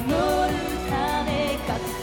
守るためかつ